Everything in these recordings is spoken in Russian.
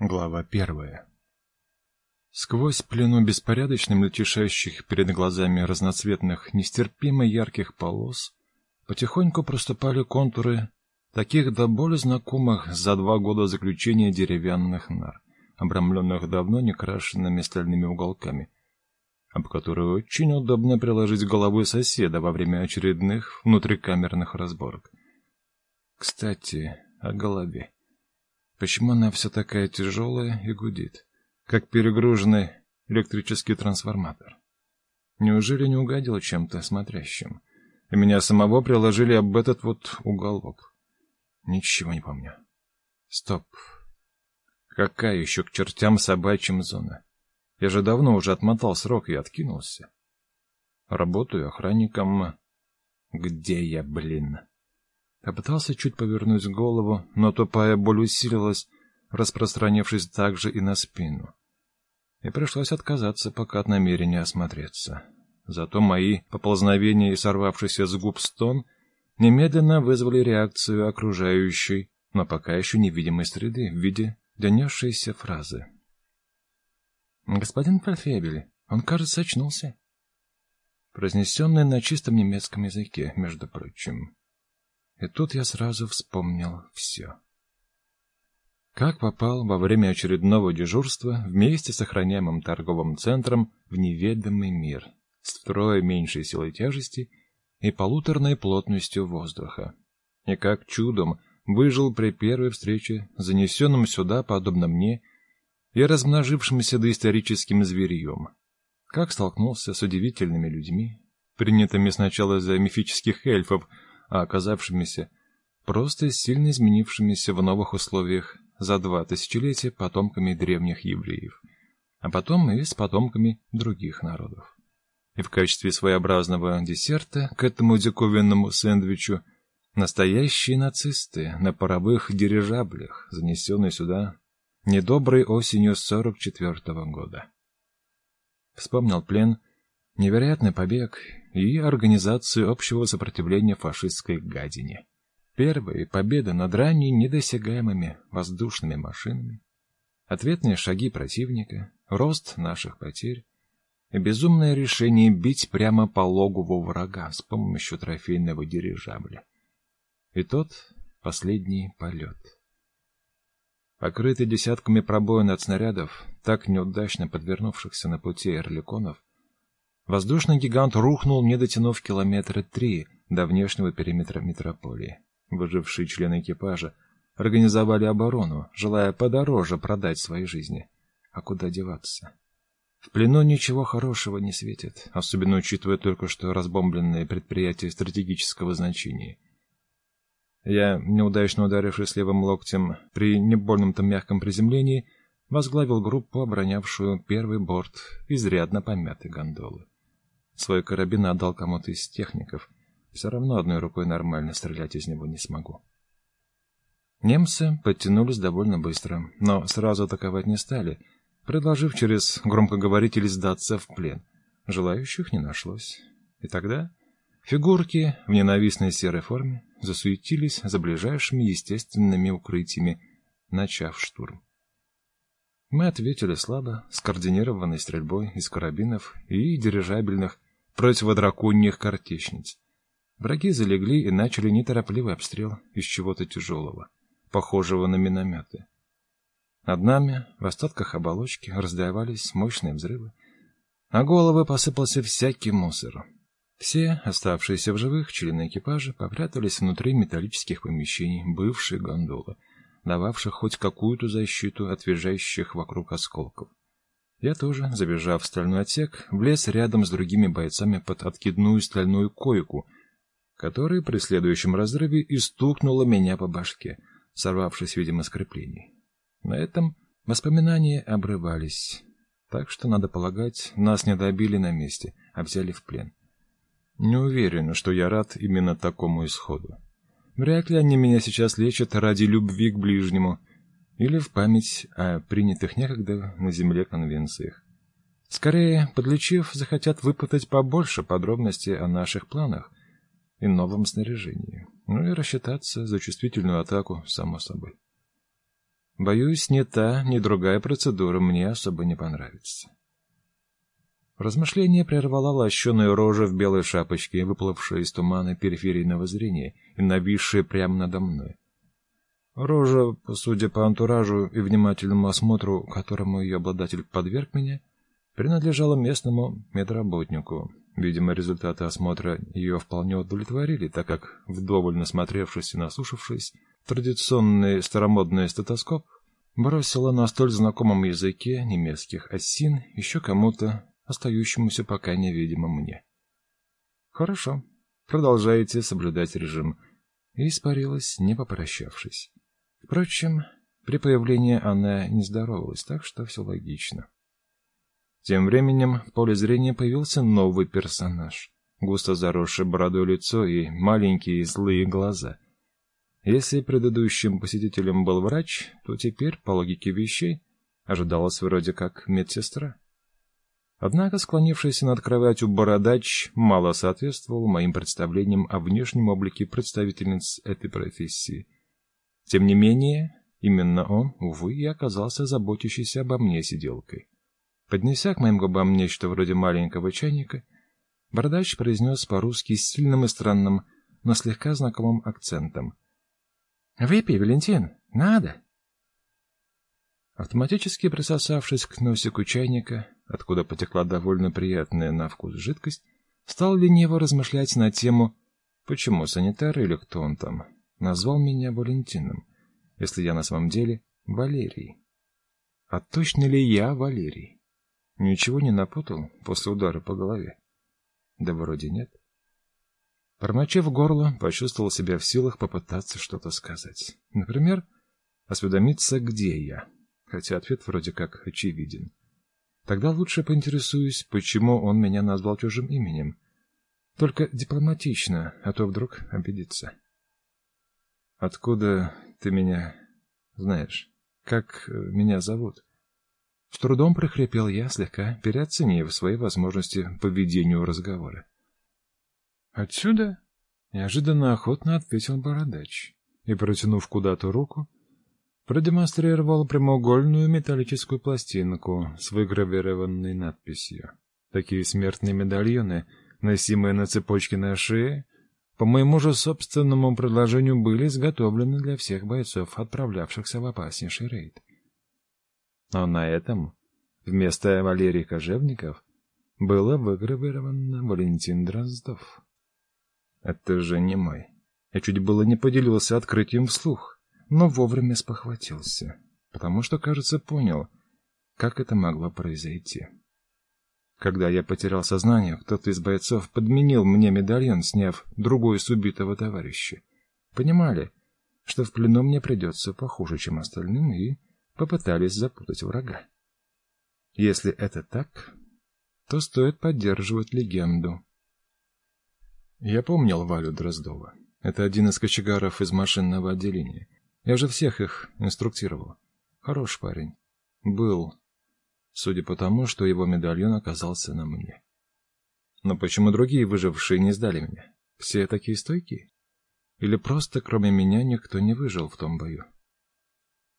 Глава первая. Сквозь плену беспорядочно мельтешащих перед глазами разноцветных, нестерпимо ярких полос потихоньку проступали контуры таких до боли знакомых за два года заключения деревянных нар, обрамленных давно не крашенными стальными уголками, об которые очень удобно приложить головы соседа во время очередных внутрикамерных разборок. Кстати, о голове. Почему она все такая тяжелая и гудит, как перегруженный электрический трансформатор? Неужели не угодил чем-то смотрящим? И меня самого приложили об этот вот уголок. Ничего не помню. Стоп. Какая еще к чертям собачьим зона? Я же давно уже отмотал срок и откинулся. Работаю охранником. Где я, блин? Попытался чуть повернуть голову, но тупая боль усилилась, распространившись также и на спину. И пришлось отказаться пока от намерения осмотреться. Зато мои поползновения и сорвавшийся с губ стон немедленно вызвали реакцию окружающей, но пока еще невидимой среды в виде донесшейся фразы. «Господин Фальфебель, он, кажется, очнулся». Произнесенное на чистом немецком языке, между прочим. И тут я сразу вспомнил все. Как попал во время очередного дежурства вместе с охраняемым торговым центром в неведомый мир с втрое меньшей силой тяжести и полуторной плотностью воздуха. И как чудом выжил при первой встрече занесенным сюда, подобно мне, и размножившимся доисторическим зверьем. Как столкнулся с удивительными людьми, принятыми сначала за мифических эльфов, а оказавшимися просто сильно изменившимися в новых условиях за два тысячелетия потомками древних евреев, а потом и с потомками других народов. И в качестве своеобразного десерта к этому диковинному сэндвичу настоящие нацисты на паровых дирижаблях, занесенные сюда недоброй осенью 44 -го года. Вспомнил плен, невероятный побег и организацию общего сопротивления фашистской гадине. Первые победы над ранее недосягаемыми воздушными машинами, ответные шаги противника, рост наших потерь безумное решение бить прямо по логову врага с помощью трофейного дирижабля. И тот последний полет. Покрытый десятками пробоин от снарядов, так неудачно подвернувшихся на пути эрликонов, Воздушный гигант рухнул, не дотянув километра три до внешнего периметра метрополии. Выжившие члены экипажа организовали оборону, желая подороже продать свои жизни. А куда деваться? В плену ничего хорошего не светит, особенно учитывая только что разбомбленные предприятия стратегического значения. Я, неудачно ударившись левым локтем при небольном-то мягком приземлении, возглавил группу, оборонявшую первый борт изрядно помятой гондолы. Свой карабин отдал кому-то из техников. Все равно одной рукой нормально стрелять из него не смогу. Немцы подтянулись довольно быстро, но сразу атаковать не стали, предложив через громкоговоритель сдаться в плен. Желающих не нашлось. И тогда фигурки в ненавистной серой форме засуетились за ближайшими естественными укрытиями, начав штурм. Мы ответили слабо, скоординированной стрельбой из карабинов и дирижабельных противодраконьих картечниц. Враги залегли и начали неторопливый обстрел из чего-то тяжелого, похожего на минометы. Над нами, в остатках оболочки, раздавались мощные взрывы, а головы посыпался всякий мусор. Все, оставшиеся в живых, члены экипажа попрятались внутри металлических помещений бывшей гондолы, дававших хоть какую-то защиту от визжащих вокруг осколков. Я тоже, забежав в стальной отсек, влез рядом с другими бойцами под откидную стальную койку, которая при следующем разрыве и стукнула меня по башке, сорвавшись, видимо, с креплений. На этом воспоминания обрывались, так что, надо полагать, нас не добили на месте, а взяли в плен. Не уверен, что я рад именно такому исходу. Вряд ли они меня сейчас лечат ради любви к ближнему — или в память о принятых некогда на Земле конвенциях. Скорее, подлечив, захотят выпытать побольше подробностей о наших планах и новом снаряжении, ну и рассчитаться за чувствительную атаку, само собой. Боюсь, ни та, ни другая процедура мне особо не понравится. Размышление прервала лощеная рожа в белой шапочке, выплывшая из тумана периферийного зрения и нависшая прямо надо мной. Рожа, судя по антуражу и внимательному осмотру, которому ее обладатель подверг меня, принадлежала местному медработнику. Видимо, результаты осмотра ее вполне удовлетворили, так как, вдоволь насмотревшись и наслушавшись, традиционный старомодный стетоскоп бросила на столь знакомом языке немецких осин еще кому-то, остающемуся пока невидимым мне. «Хорошо, продолжайте соблюдать режим», и испарилась, не попрощавшись. Впрочем, при появлении она не здоровалась, так что все логично. Тем временем в поле зрения появился новый персонаж. Густо заросшее бородой лицо и маленькие злые глаза. Если предыдущим посетителем был врач, то теперь, по логике вещей, ожидалось вроде как медсестра. Однако склонившийся над кроватью бородач мало соответствовал моим представлениям о внешнем облике представительниц этой профессии. Тем не менее, именно он, увы, и оказался заботящейся обо мне сиделкой. Поднеся к моим губам нечто вроде маленького чайника, бородач произнес по-русски с сильным и странным, но слегка знакомым акцентом. «Выпей, Валентин, надо!» Автоматически присосавшись к носику чайника, откуда потекла довольно приятная на вкус жидкость, стал лениво размышлять на тему, почему санитар или кто он там назвал меня Валентином, если я на самом деле Валерий. А точно ли я Валерий? Ничего не напутал после удара по голове? Да вроде нет. Промочив горло, почувствовал себя в силах попытаться что-то сказать. Например, осведомиться, где я. Хотя ответ вроде как очевиден. Тогда лучше поинтересуюсь, почему он меня назвал чужим именем. Только дипломатично, а то вдруг обидится. Откуда ты меня знаешь? Как э, меня зовут? С трудом прохрипел я, слегка переоценив свои возможности по ведению разговора. «Отсюда?» — неожиданно охотно ответил бородач и, протянув куда-то руку, продемонстрировал прямоугольную металлическую пластинку с выгравированной надписью. Такие смертные медальоны, носимые на цепочке на шее, по моему же собственному предложению были изготовлены для всех бойцов, отправлявшихся в опаснейший рейд. Но на этом вместо Валерий Кожевников было выгравировано Валентин Дроздов. Это же не мой. Я чуть было не поделился открытием вслух, но вовремя спохватился, потому что, кажется, понял, как это могло произойти. Когда я потерял сознание, кто-то из бойцов подменил мне медальон, сняв другой с убитого товарища. Понимали, что в плену мне придется похуже, чем остальным, и попытались запутать врага. Если это так, то стоит поддерживать легенду. Я помнил Валю Дроздова. Это один из кочегаров из машинного отделения. Я же всех их инструктировал. Хороший парень. Был, судя по тому, что его медальон оказался на мне. Но почему другие выжившие не сдали меня? Все такие стойкие? Или просто кроме меня никто не выжил в том бою?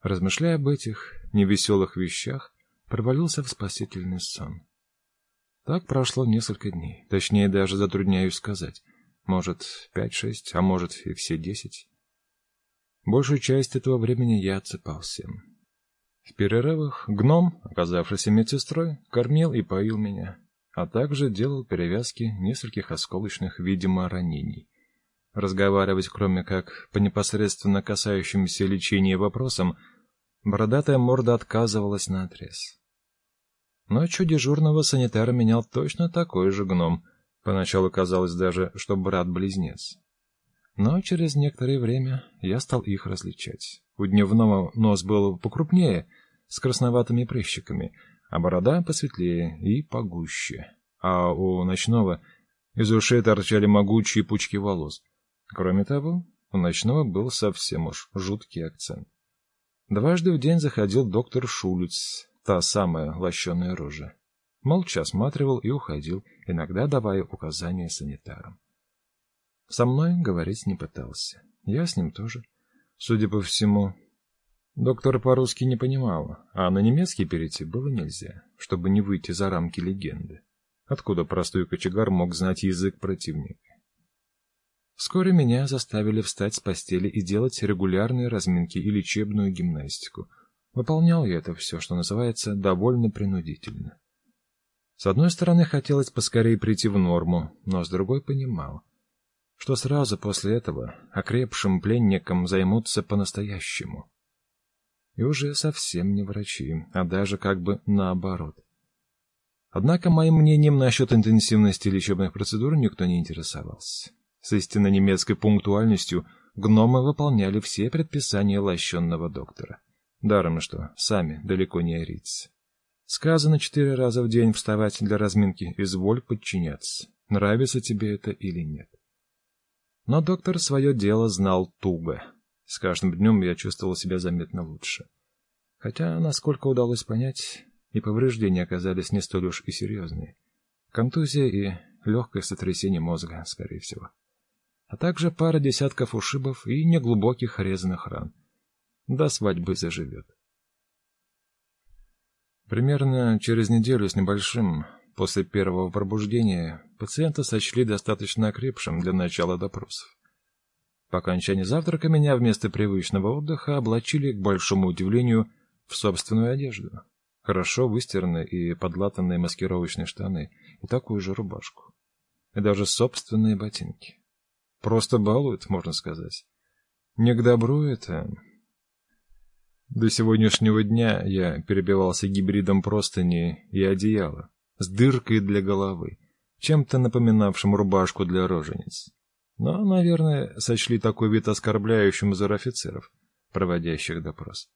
Размышляя об этих невеселых вещах, провалился в спасительный сон. Так прошло несколько дней, точнее даже затрудняюсь сказать. Может, пять-шесть, а может и все десять. Большую часть этого времени я отсыпался. В перерывах гном, оказавшийся медсестрой, кормил и поил меня, а также делал перевязки нескольких осколочных, видимо, ранений. Разговаривать, кроме как по непосредственно касающимся лечения вопросам, Бородатая морда отказывалась наотрез. Ночью дежурного санитара менял точно такой же гном. Поначалу казалось даже, что брат-близнец. Но через некоторое время я стал их различать. У дневного нос был покрупнее, с красноватыми прыщиками, а борода посветлее и погуще. А у ночного из ушей торчали могучие пучки волос. Кроме того, у ночного был совсем уж жуткий акцент. Дважды в день заходил доктор Шулиц, та самая лощеная рожа. Молча осматривал и уходил, иногда давая указания санитарам. Со мной говорить не пытался. Я с ним тоже. Судя по всему, Доктор по-русски не понимал, а на немецкий перейти было нельзя, чтобы не выйти за рамки легенды. Откуда простой кочегар мог знать язык противника? Вскоре меня заставили встать с постели и делать регулярные разминки и лечебную гимнастику. Выполнял я это все, что называется, довольно принудительно. С одной стороны, хотелось поскорее прийти в норму, но с другой понимал, что сразу после этого окрепшим пленникам займутся по-настоящему и уже совсем не врачи, а даже как бы наоборот. Однако моим мнением насчет интенсивности лечебных процедур никто не интересовался. С истинно немецкой пунктуальностью гномы выполняли все предписания лощенного доктора. Даром что, сами далеко не арийцы. Сказано четыре раза в день вставать для разминки, изволь подчиняться, нравится тебе это или нет. Но доктор свое дело знал туго, с каждым днем я чувствовал себя заметно лучше. Хотя, насколько удалось понять, и повреждения оказались не столь уж и серьезные. Контузия и легкое сотрясение мозга, скорее всего. А также пара десятков ушибов и неглубоких резаных ран. До свадьбы заживет. Примерно через неделю с небольшим после первого пробуждения пациента сочли достаточно окрепшим для начала допросов. По окончании завтрака меня вместо привычного отдыха облачили, к большому удивлению, в собственную одежду. Хорошо выстиранные и подлатанные маскировочные штаны и такую же рубашку. И даже собственные ботинки. Просто балуют, можно сказать. Не к добру это. До сегодняшнего дня я перебивался гибридом простыни и одеяла, с дыркой для головы, чем-то напоминавшим рубашку для рожениц. Но, наверное, сочли такой вид оскорбляющим за офицеров, проводящих допрос.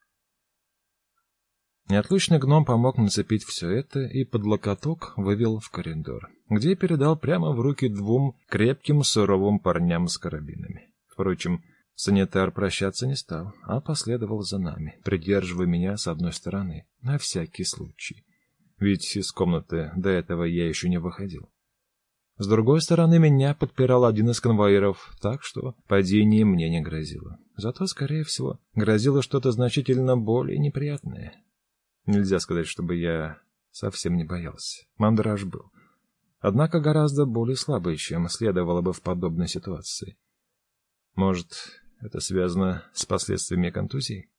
Неотлучный гном помог нацепить все это и под локоток вывел в коридор, где передал прямо в руки двум крепким суровым парням с карабинами. Впрочем, санитар прощаться не стал, а последовал за нами, придерживая меня с одной стороны, на всякий случай. Ведь из комнаты до этого я еще не выходил. С другой стороны, меня подпирал один из конвоиров, так что падение мне не грозило. Зато, скорее всего, грозило что-то значительно более неприятное. Нельзя сказать, чтобы я совсем не боялся. Мандраж был. Однако гораздо более слабый, чем следовало бы в подобной ситуации. Может, это связано с последствиями контузии?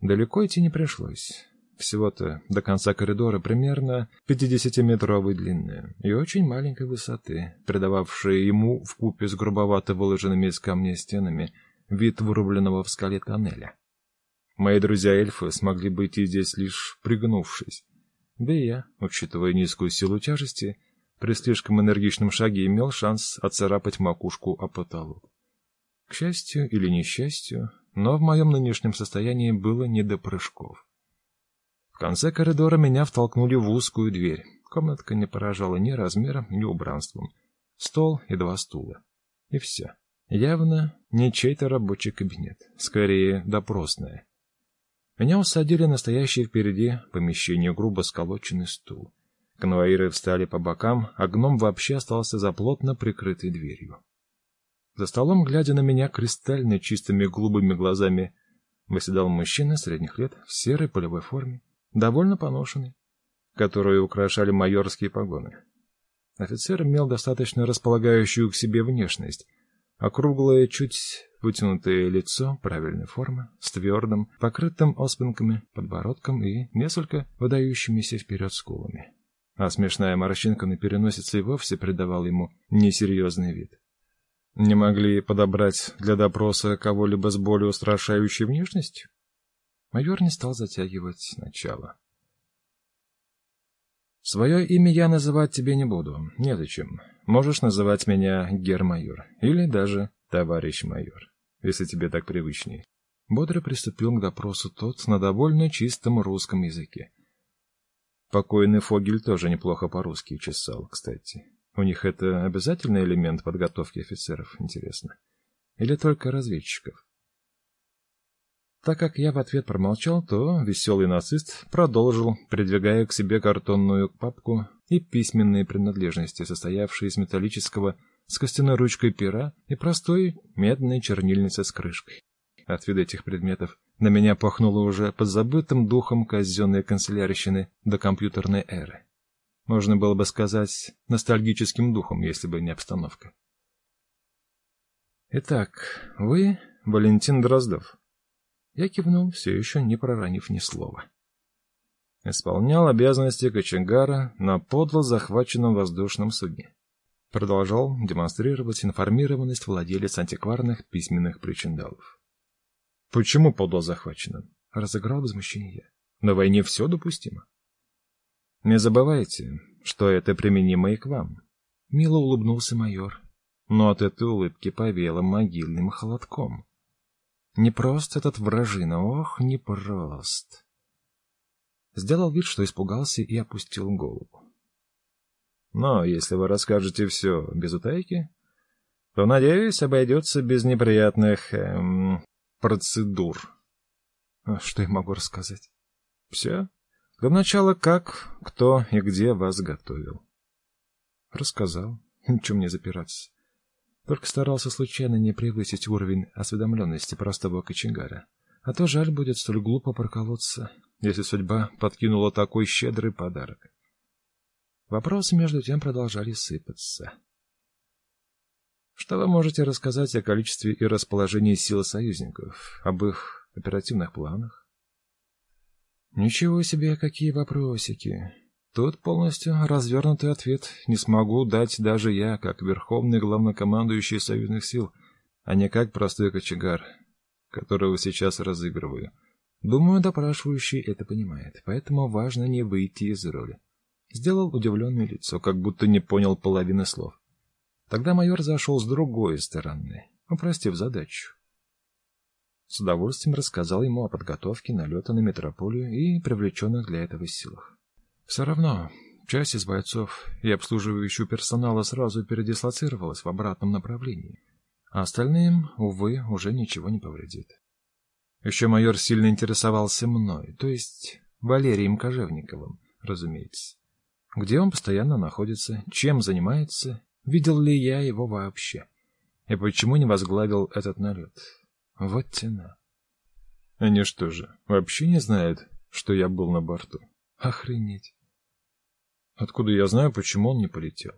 Далеко идти не пришлось. Всего-то до конца коридора примерно 50-метровой длины и очень маленькой высоты, придававшая ему в купе с грубовато выложенными из камня стенами вид вырубленного в скале тоннеля. Мои друзья-эльфы смогли бы идти здесь лишь пригнувшись. Да и я, учитывая низкую силу тяжести, при слишком энергичном шаге имел шанс отцарапать макушку о потолок. К счастью или несчастью, но в моем нынешнем состоянии было не до прыжков. В конце коридора меня втолкнули в узкую дверь. Комнатка не поражала ни размером, ни убранством. Стол и два стула. И все. Явно не чей-то рабочий кабинет, скорее допросная. Меня усадили на стоящий впереди помещение грубо сколоченный стул. Конвоиры встали по бокам, а гном вообще остался за плотно прикрытой дверью. За столом, глядя на меня кристально чистыми голубыми глазами, восседал мужчина средних лет в серой полевой форме, довольно поношенный, которую украшали майорские погоны. Офицер имел достаточно располагающую к себе внешность, округлое, чуть вытянутое лицо правильной формы, с твердым, покрытым оспинками, подбородком и несколько выдающимися вперед скулами. А смешная морщинка на переносице и вовсе придавала ему несерьезный вид. Не могли подобрать для допроса кого-либо с более устрашающей внешностью? Майор не стал затягивать начало. Свое имя я называть тебе не буду, незачем. Можешь называть меня гермайор или даже товарищ майор, если тебе так привычней. Бодро приступил к допросу тот на довольно чистом русском языке. Покойный Фогель тоже неплохо по-русски чесал, кстати. У них это обязательный элемент подготовки офицеров, интересно? Или только разведчиков? Так как я в ответ промолчал, то веселый нацист продолжил, придвигая к себе картонную папку и письменные принадлежности, состоявшие из металлического с костяной ручкой пера и простой медной чернильницы с крышкой. От вида этих предметов На меня пахнуло уже подзабытым духом казенной канцелярщины до компьютерной эры. Можно было бы сказать, ностальгическим духом, если бы не обстановка. «Итак, вы Валентин Дроздов?» Я кивнул, все еще не проронив ни слова. Исполнял обязанности кочегара на подло захваченном воздушном судне. Продолжал демонстрировать информированность владелец антикварных письменных причиндалов. Почему подло захваченным? Разыграл возмущение На войне все допустимо. Не забывайте, что это применимо и к вам. Мило улыбнулся майор, но от этой улыбки повеяло могильным холодком. Не прост этот вражина, ох, не прост. Сделал вид, что испугался и опустил голову. Но если вы расскажете все без утайки, то, надеюсь, обойдется без неприятных эм, процедур. А что я могу рассказать? Все? Для начала, как, кто и где вас готовил. Рассказал. Ничего мне запираться. Только старался случайно не превысить уровень осведомленности простого кочегара. А то жаль будет столь глупо проколоться, если судьба подкинула такой щедрый подарок. Вопросы между тем продолжали сыпаться. Что вы можете рассказать о количестве и расположении сил союзников, об их оперативных планах? Ничего себе, какие вопросики. Тут полностью развернутый ответ не смогу дать даже я, как верховный главнокомандующий союзных сил, а не как простой кочегар, которого сейчас разыгрываю. Думаю, допрашивающий это понимает, поэтому важно не выйти из роли. Сделал удивленное лицо, как будто не понял половины слов. Тогда майор зашел с другой стороны, упростив задачу. С удовольствием рассказал ему о подготовке налета на метрополию и привлеченных для этого силах. Все равно, часть из бойцов и обслуживающего персонала сразу передислоцировалась в обратном направлении, а остальным, увы, уже ничего не повредит. Еще майор сильно интересовался мной, то есть Валерием Кожевниковым, разумеется. Где он постоянно находится, чем занимается Видел ли я его вообще? И почему не возглавил этот налет? Вот тена. Они что же, вообще не знают, что я был на борту? Охренеть. Откуда я знаю, почему он не полетел?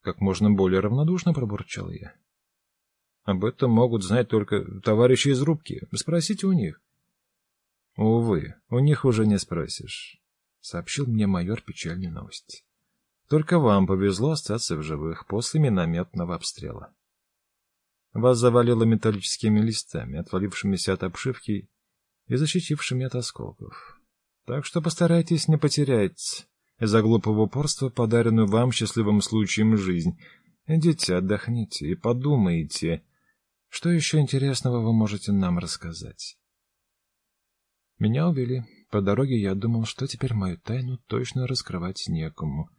Как можно более равнодушно пробурчал я. Об этом могут знать только товарищи из рубки. Спросите у них. Увы, у них уже не спросишь, сообщил мне майор печальной новости. Только вам повезло остаться в живых после минометного обстрела. Вас завалило металлическими листами, отвалившимися от обшивки и защитившими от осколков. Так что постарайтесь не потерять из-за глупого упорства подаренную вам счастливым случаем жизнь. Идите, отдохните и подумайте, что еще интересного вы можете нам рассказать. Меня увели. По дороге я думал, что теперь мою тайну точно раскрывать некому.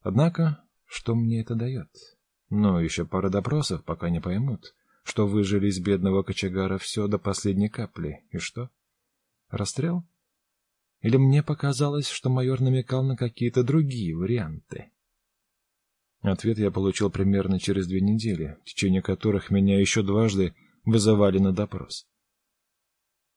Однако, что мне это дает? Ну, еще пара допросов, пока не поймут, что выжили из бедного кочегара все до последней капли. И что? Расстрел? Или мне показалось, что майор намекал на какие-то другие варианты? Ответ я получил примерно через две недели, в течение которых меня еще дважды вызывали на допрос.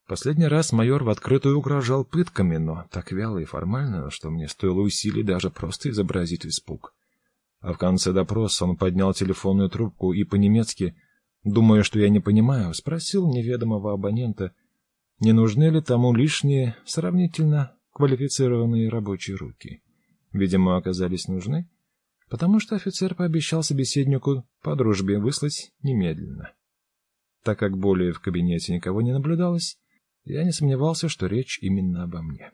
Последний раз майор в открытую угрожал пытками, но так вяло и формально, что мне стоило усилий даже просто изобразить испуг. А в конце допроса он поднял телефонную трубку и по-немецки, думая, что я не понимаю, спросил неведомого абонента, не нужны ли тому лишние, сравнительно квалифицированные рабочие руки. Видимо, оказались нужны, потому что офицер пообещал собеседнику по дружбе выслать немедленно. Так как более в кабинете никого не наблюдалось, я не сомневался, что речь именно обо мне.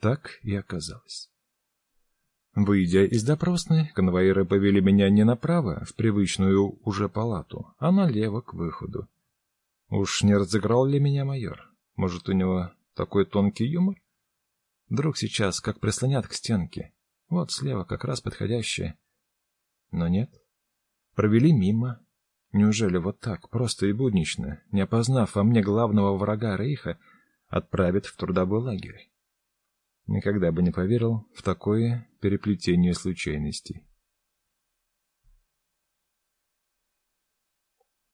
Так и оказалось. Выйдя из допросной, конвоиры повели меня не направо, в привычную уже палату, а налево к выходу. Уж не разыграл ли меня майор? Может, у него такой тонкий юмор? Вдруг сейчас как прислонят к стенке. Вот слева как раз подходящее. Но нет. Провели мимо, Неужели вот так, просто и буднично, не опознав во мне главного врага Рейха, отправят в трудовой лагерь? Никогда бы не поверил в такое переплетение случайностей.